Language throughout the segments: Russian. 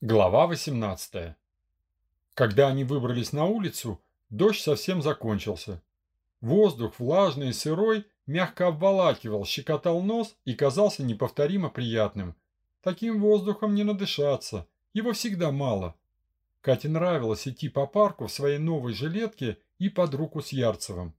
Глава 18. Когда они выбрались на улицу, дождь совсем закончился. Воздух, влажный и сырой, мягко обволакивал, щекотал нос и казался неповторимо приятным. Таким воздухом не надышаться, его всегда мало. Кате нравилось идти по парку в своей новой жилетке и под руку с Ярцевым.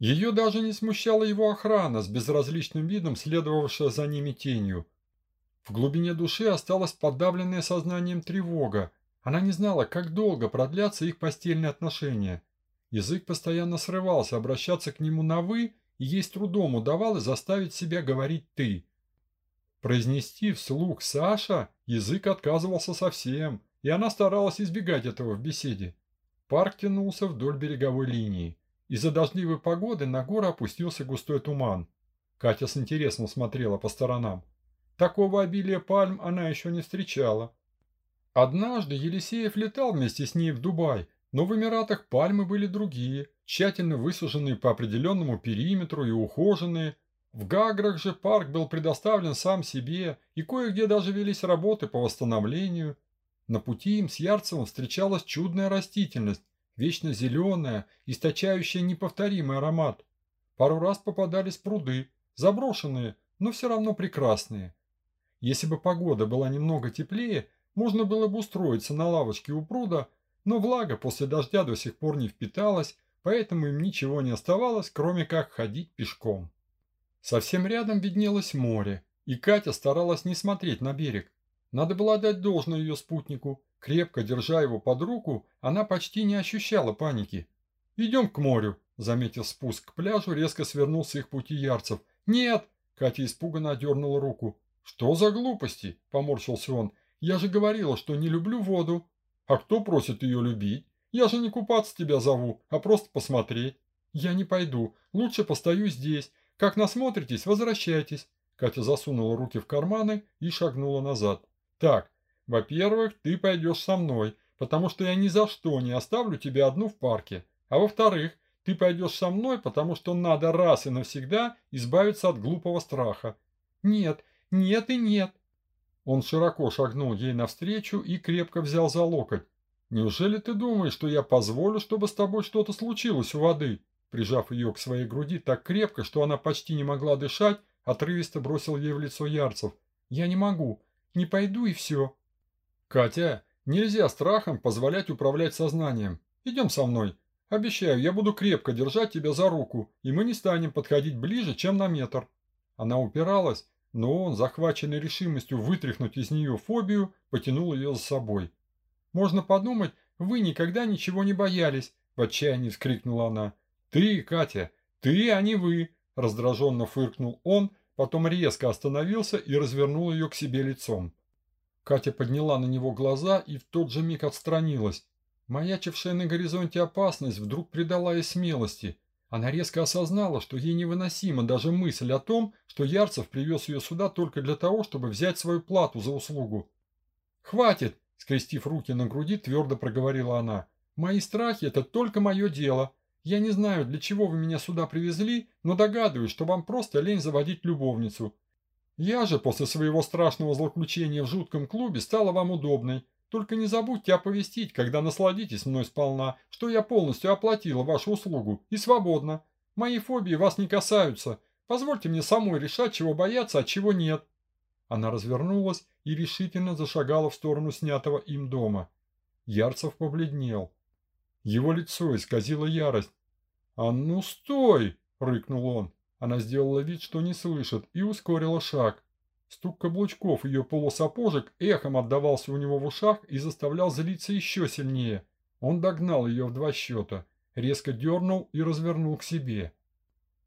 Ее даже не смущала его охрана с безразличным видом, следовавшая за ними тенью – в глубине души осталась подавленная сознанием тревога. Она не знала, как долго продлятся их постельные отношения. Язык постоянно срывался обращаться к нему на «вы», и ей с трудом удавалось заставить себя говорить «ты». Произнести вслух «Саша» язык отказывался совсем, и она старалась избегать этого в беседе. Парк тянулся вдоль береговой линии. Из-за дождливой погоды на горы опустился густой туман. Катя с интересом смотрела по сторонам. Такого обилия пальм она еще не встречала. Однажды Елисеев летал вместе с ней в Дубай, но в Эмиратах пальмы были другие, тщательно высаженные по определенному периметру и ухоженные. В Гаграх же парк был предоставлен сам себе, и кое-где даже велись работы по восстановлению. На пути им с Ярцевым встречалась чудная растительность, вечно зеленая, источающая неповторимый аромат. Пару раз попадались пруды, заброшенные, но все равно прекрасные. Если бы погода была немного теплее, можно было бы устроиться на лавочке у пруда, но влага после дождя до сих пор не впиталась, поэтому им ничего не оставалось, кроме как ходить пешком. Совсем рядом виднелось море, и Катя старалась не смотреть на берег. Надо было отдать должное ее спутнику. Крепко держа его под руку, она почти не ощущала паники. «Идем к морю», – заметив спуск к пляжу, резко свернул с их пути Ярцев. «Нет!» – Катя испуганно отдернула руку. «Что за глупости?» – поморщился он. «Я же говорила, что не люблю воду». «А кто просит ее любить? Я же не купаться тебя зову, а просто посмотреть». «Я не пойду. Лучше постою здесь. Как насмотритесь, возвращайтесь». Катя засунула руки в карманы и шагнула назад. «Так, во-первых, ты пойдешь со мной, потому что я ни за что не оставлю тебя одну в парке. А во-вторых, ты пойдешь со мной, потому что надо раз и навсегда избавиться от глупого страха. Нет, нет и нет. Он широко шагнул ей навстречу и крепко взял за локоть. «Неужели ты думаешь, что я позволю, чтобы с тобой что-то случилось у воды?» Прижав ее к своей груди так крепко, что она почти не могла дышать, отрывисто бросил ей в лицо Ярцев. «Я не могу. Не пойду и все». «Катя, нельзя страхом позволять управлять сознанием. Идем со мной. Обещаю, я буду крепко держать тебя за руку, и мы не станем подходить ближе, чем на метр». Она упиралась, но он, захваченный решимостью вытряхнуть из нее фобию, потянул ее за собой. «Можно подумать, вы никогда ничего не боялись!» – в отчаянии вскрикнула она. «Ты, Катя, ты, а не вы!» – раздраженно фыркнул он, потом резко остановился и развернул ее к себе лицом. Катя подняла на него глаза и в тот же миг отстранилась. Маячившая на горизонте опасность вдруг придала ей смелости – она резко осознала, что ей невыносима даже мысль о том, что Ярцев привез ее сюда только для того, чтобы взять свою плату за услугу. «Хватит!» – скрестив руки на груди, твердо проговорила она. «Мои страхи – это только мое дело. Я не знаю, для чего вы меня сюда привезли, но догадываюсь, что вам просто лень заводить любовницу. Я же после своего страшного злоключения в жутком клубе стала вам удобной. Только не забудьте оповестить, когда насладитесь мной сполна, что я полностью оплатила вашу услугу и свободна. Мои фобии вас не касаются. Позвольте мне самой решать, чего бояться, а чего нет». Она развернулась и решительно зашагала в сторону снятого им дома. Ярцев побледнел. Его лицо исказило ярость. «А ну стой!» – рыкнул он. Она сделала вид, что не слышит, и ускорила шаг. Стук каблучков ее полусапожек эхом отдавался у него в ушах и заставлял злиться еще сильнее. Он догнал ее в два счета, резко дернул и развернул к себе.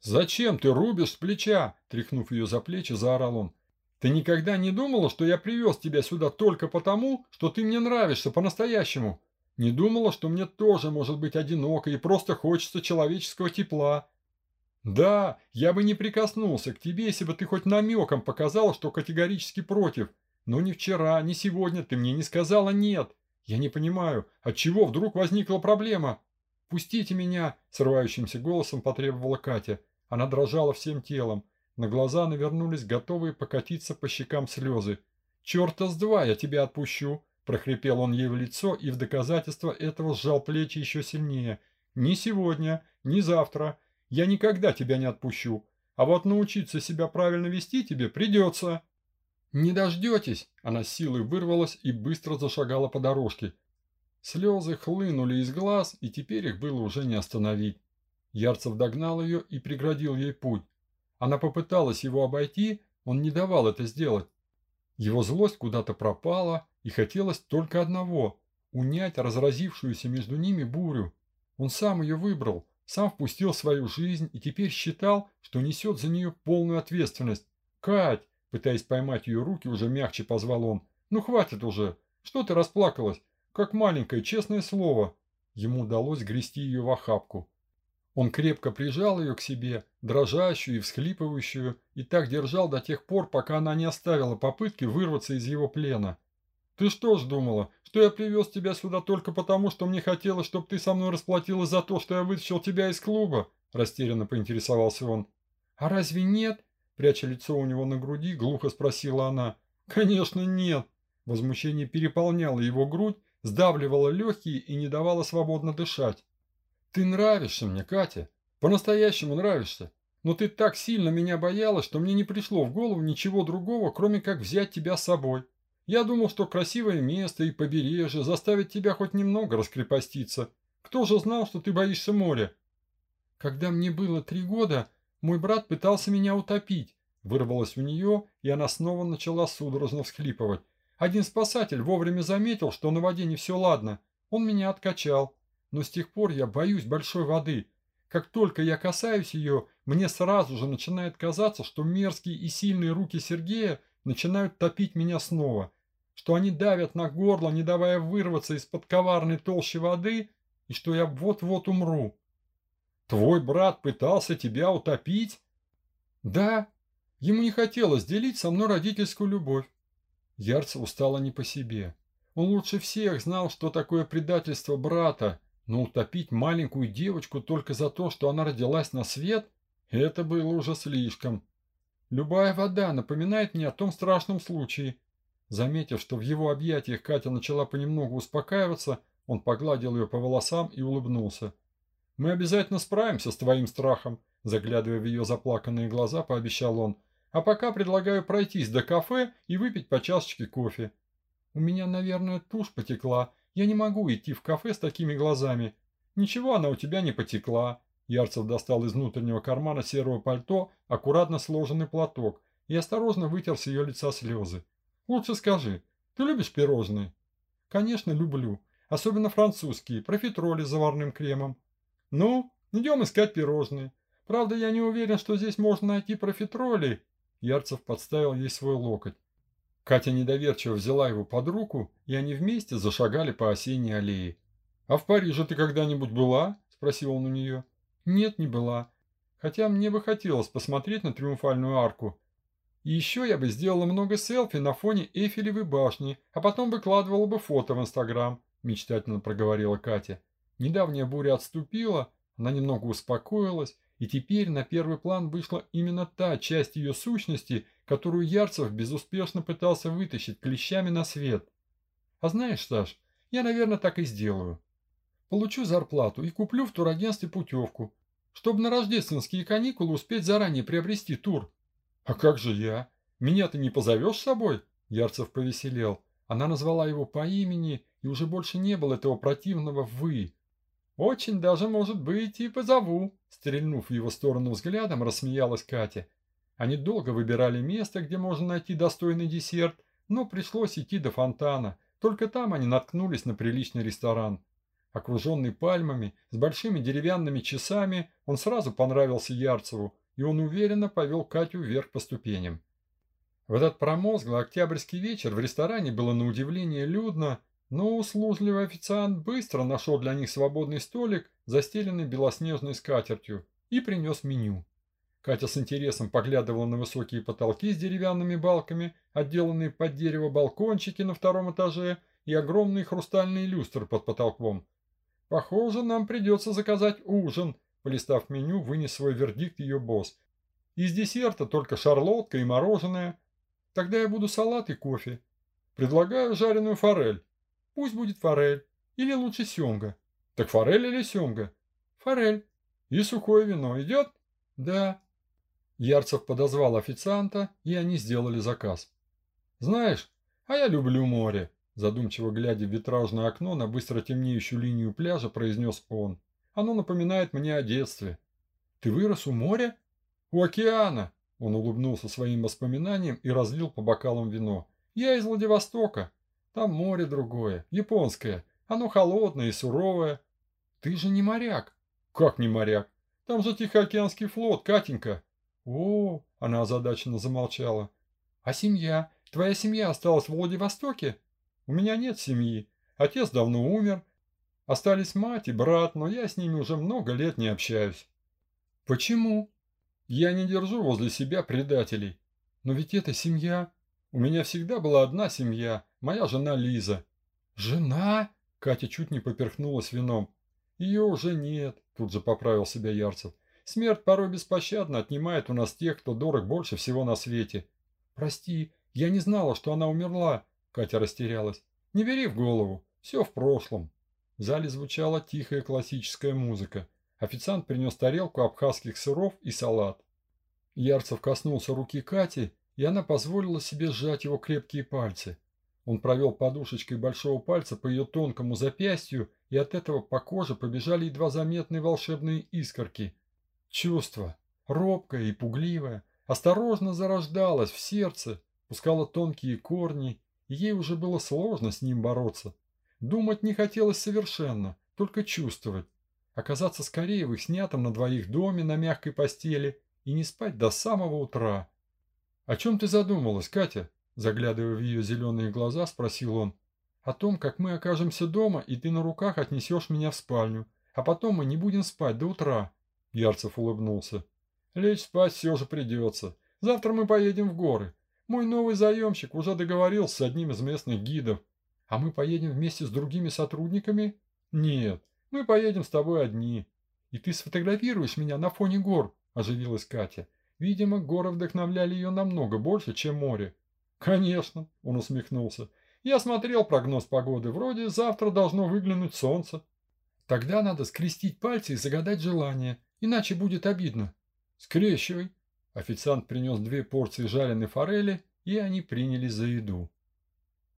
«Зачем ты рубишь с плеча?» – тряхнув ее за плечи, заорал он. «Ты никогда не думала, что я привез тебя сюда только потому, что ты мне нравишься по-настоящему? Не думала, что мне тоже может быть одиноко и просто хочется человеческого тепла?» «Да, я бы не прикоснулся к тебе, если бы ты хоть намеком показал, что категорически против. Но ни вчера, ни сегодня ты мне не сказала «нет». Я не понимаю, от чего вдруг возникла проблема?» «Пустите меня!» – срывающимся голосом потребовала Катя. Она дрожала всем телом. На глаза навернулись готовые покатиться по щекам слезы. «Черта с два я тебя отпущу. прохрипел он ей в лицо и в доказательство этого сжал плечи еще сильнее. «Ни сегодня, ни завтра. Я никогда тебя не отпущу. А вот научиться себя правильно вести тебе придется». «Не дождетесь!» Она силой вырвалась и быстро зашагала по дорожке. Слезы хлынули из глаз, и теперь их было уже не остановить. Ярцев догнал ее и преградил ей путь. Она попыталась его обойти, он не давал это сделать. Его злость куда-то пропала, и хотелось только одного – унять разразившуюся между ними бурю. Он сам ее выбрал, сам впустил в свою жизнь и теперь считал, что несет за нее полную ответственность. «Кать!» – пытаясь поймать ее руки, уже мягче позвал он. «Ну хватит уже! Что ты расплакалась? Как маленькое, честное слово!» Ему удалось грести ее в охапку. Он крепко прижал ее к себе, дрожащую и всхлипывающую, и так держал до тех пор, пока она не оставила попытки вырваться из его плена. «Ты что ж думала, что я привез тебя сюда только потому, что мне хотелось, чтобы ты со мной расплатилась за то, что я вытащил тебя из клуба?» Растерянно поинтересовался он. «А разве нет?» Пряча лицо у него на груди, глухо спросила она. «Конечно нет!» Возмущение переполняло его грудь, сдавливало легкие и не давало свободно дышать. Ты нравишься мне, Катя. По-настоящему нравишься. Но ты так сильно меня боялась, что мне не пришло в голову ничего другого, кроме как взять тебя с собой. Я думал, что красивое место и побережье заставит тебя хоть немного раскрепоститься. Кто же знал, что ты боишься моря? Когда мне было три года, мой брат пытался меня утопить. Вырвалось у нее, и она снова начала судорожно всхлипывать. Один спасатель вовремя заметил, что на воде не все ладно. Он меня откачал но с тех пор я боюсь большой воды. Как только я касаюсь ее, мне сразу же начинает казаться, что мерзкие и сильные руки Сергея начинают топить меня снова, что они давят на горло, не давая вырваться из-под коварной толщи воды, и что я вот-вот умру. Твой брат пытался тебя утопить? Да, ему не хотелось делить со мной родительскую любовь. Ярцеву стало не по себе. Он лучше всех знал, что такое предательство брата, но утопить маленькую девочку только за то, что она родилась на свет, это было уже слишком. Любая вода напоминает мне о том страшном случае. Заметив, что в его объятиях Катя начала понемногу успокаиваться, он погладил ее по волосам и улыбнулся. «Мы обязательно справимся с твоим страхом», заглядывая в ее заплаканные глаза, пообещал он. «А пока предлагаю пройтись до кафе и выпить по чашечке кофе. У меня, наверное, тушь потекла, я не могу идти в кафе с такими глазами. Ничего она у тебя не потекла. Ярцев достал из внутреннего кармана серого пальто аккуратно сложенный платок и осторожно вытер с ее лица слезы. Лучше скажи, ты любишь пирожные? Конечно, люблю. Особенно французские, профитроли с заварным кремом. Ну, идем искать пирожные. Правда, я не уверен, что здесь можно найти профитроли. Ярцев подставил ей свой локоть. Катя недоверчиво взяла его под руку, и они вместе зашагали по осенней аллее. «А в Париже ты когда-нибудь была?» – спросил он у нее. «Нет, не была. Хотя мне бы хотелось посмотреть на Триумфальную арку. И еще я бы сделала много селфи на фоне Эйфелевой башни, а потом выкладывала бы фото в Инстаграм», – мечтательно проговорила Катя. Недавняя буря отступила, она немного успокоилась, и теперь на первый план вышла именно та часть ее сущности – которую Ярцев безуспешно пытался вытащить клещами на свет. А знаешь, Саш, я, наверное, так и сделаю. Получу зарплату и куплю в турагентстве путевку, чтобы на рождественские каникулы успеть заранее приобрести тур. А как же я? Меня ты не позовешь с собой? Ярцев повеселел. Она назвала его по имени, и уже больше не было этого противного «вы». «Очень даже, может быть, и позову», стрельнув в его сторону взглядом, рассмеялась Катя. Они долго выбирали место, где можно найти достойный десерт, но пришлось идти до фонтана. Только там они наткнулись на приличный ресторан. Окруженный пальмами, с большими деревянными часами, он сразу понравился Ярцеву, и он уверенно повел Катю вверх по ступеням. В этот промозглый октябрьский вечер в ресторане было на удивление людно, но услужливый официант быстро нашел для них свободный столик, застеленный белоснежной скатертью, и принес меню. Катя с интересом поглядывала на высокие потолки с деревянными балками, отделанные под дерево балкончики на втором этаже и огромный хрустальный люстр под потолком. «Похоже, нам придется заказать ужин», – полистав меню, вынес свой вердикт ее босс. «Из десерта только шарлотка и мороженое. Тогда я буду салат и кофе. Предлагаю жареную форель. Пусть будет форель. Или лучше семга. Так форель или семга? Форель. И сухое вино идет? Да. Ярцев подозвал официанта, и они сделали заказ. Знаешь, а я люблю море, задумчиво глядя в витражное окно на быстро темнеющую линию пляжа, произнес он. Оно напоминает мне о детстве. Ты вырос у моря? У океана. Он улыбнулся своим воспоминаниям и разлил по бокалам вино. Я из Владивостока. Там море другое, японское. Оно холодное и суровое. Ты же не моряк. Как не моряк? Там же Тихоокеанский флот, Катенька. О, она озадаченно замолчала. А семья? Твоя семья осталась в Владивостоке? У меня нет семьи. Отец давно умер. Остались мать и брат, но я с ними уже много лет не общаюсь. Почему? Я не держу возле себя предателей. Но ведь это семья. У меня всегда была одна семья, моя жена Лиза. Жена? Катя чуть не поперхнулась вином. Ее уже нет, тут же поправил себя Ярцев. Смерть порой беспощадно отнимает у нас тех, кто дорог больше всего на свете. Прости, я не знала, что она умерла. Катя растерялась. Не бери в голову, все в прошлом. В зале звучала тихая классическая музыка. Официант принес тарелку абхазских сыров и салат. Ярцев коснулся руки Кати, и она позволила себе сжать его крепкие пальцы. Он провел подушечкой большого пальца по ее тонкому запястью, и от этого по коже побежали едва заметные волшебные искорки. Чувство, робкое и пугливое, осторожно зарождалось в сердце, пускало тонкие корни, и ей уже было сложно с ним бороться. Думать не хотелось совершенно, только чувствовать. Оказаться скорее в их снятом на двоих доме на мягкой постели и не спать до самого утра. «О чем ты задумалась, Катя?» Заглядывая в ее зеленые глаза, спросил он. «О том, как мы окажемся дома, и ты на руках отнесешь меня в спальню, а потом мы не будем спать до утра». Ярцев улыбнулся. «Лечь спать все же придется. Завтра мы поедем в горы. Мой новый заемщик уже договорился с одним из местных гидов. А мы поедем вместе с другими сотрудниками? Нет, мы поедем с тобой одни. И ты сфотографируешь меня на фоне гор, оживилась Катя. Видимо, горы вдохновляли ее намного больше, чем море. Конечно, он усмехнулся. Я смотрел прогноз погоды. Вроде завтра должно выглянуть солнце. Тогда надо скрестить пальцы и загадать желание, иначе будет обидно. Скрещивай. Официант принес две порции жареной форели, и они принялись за еду.